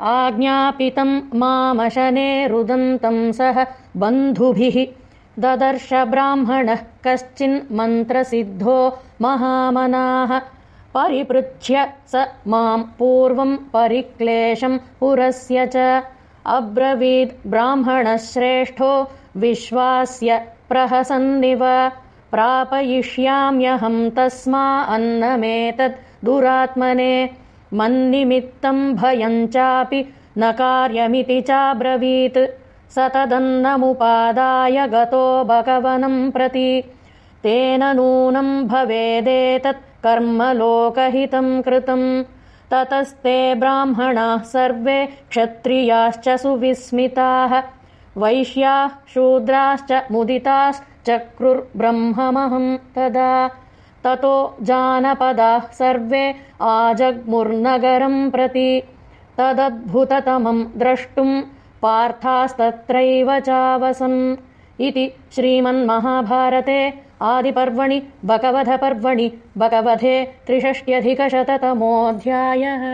आज्ञापितम् मामशने रुदन्तम् सह बन्धुभिः। ददर्श ब्राह्मणः कश्चिन्मन्त्रसिद्धो महामनाः। परिपृच्छ्य स माम् पूर्वम् परिक्लेशम् पुरस्य च। अब्रवीद् ब्राह्मणः श्रेष्ठो विश्वास्य प्रहसन्निव। प्रापयिष्याम्यहम् तस्मा अन्नमेतद् दुरात्मने मन्निमित्तम् भयम् चापि न कार्यमिति चाब्रवीत्। स तदन्नमुपादाय गतो भगवनम् प्रति। तेन नूनम् भवेदेतत् कर्म लोकहितम् कृतम्। ततस्ते ब्राह्मणाः सर्वे क्षत्रियाश्च सुविस्मिताः। वैश्याः शूद्राश्च मुदिताश्चक्रुर्ब्रह्ममहम् तदा ततो जानपदाः सर्वे आजग्मुर्नगरम् प्रति तदद्भुततमम् द्रष्टुम् पार्थास्तत्रैव चावसन् इति श्रीमन्महाभारते आदिपर्वणि बकवधपर्वणि बकवधे त्रिषष्ट्यधिकशततमोऽध्यायः